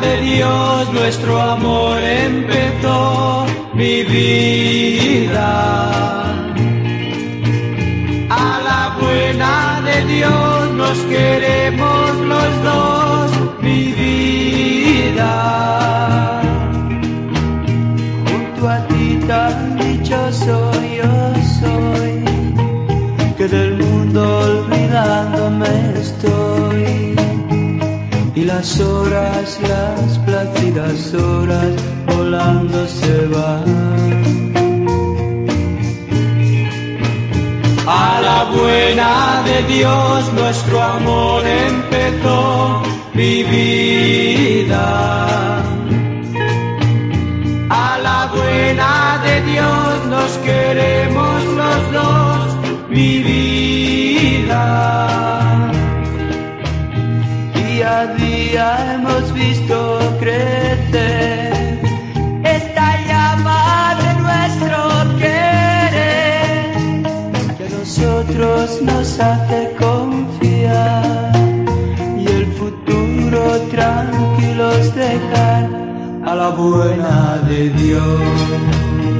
de Dios nuestro amor empezó mi vida. A la buena de Dios nos queremos los dos, mi vida. Junto a ti tan dichoso yo soy, que del mundo las horas, las plácidas horas volando se van. A la buena de Dios nuestro amor empezó mi vida. A la buena de Dios nos queremos los dos, mi Día hemos visto crecer esta llama de nuestro querer que a nosotros nos hace confiar y el futuro tranquilos dejar a la buena de Dios.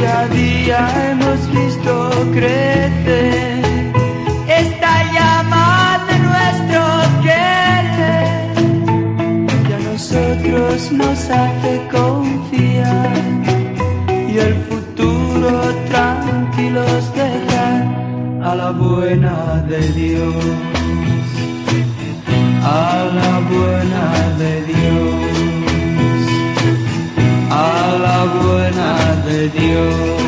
Día día hemos visto crecer. Esta llama de nuestro querer que a nosotros nos hace confiar y el futuro tranquilos dejar a la buena de Dios, a la buena Dios.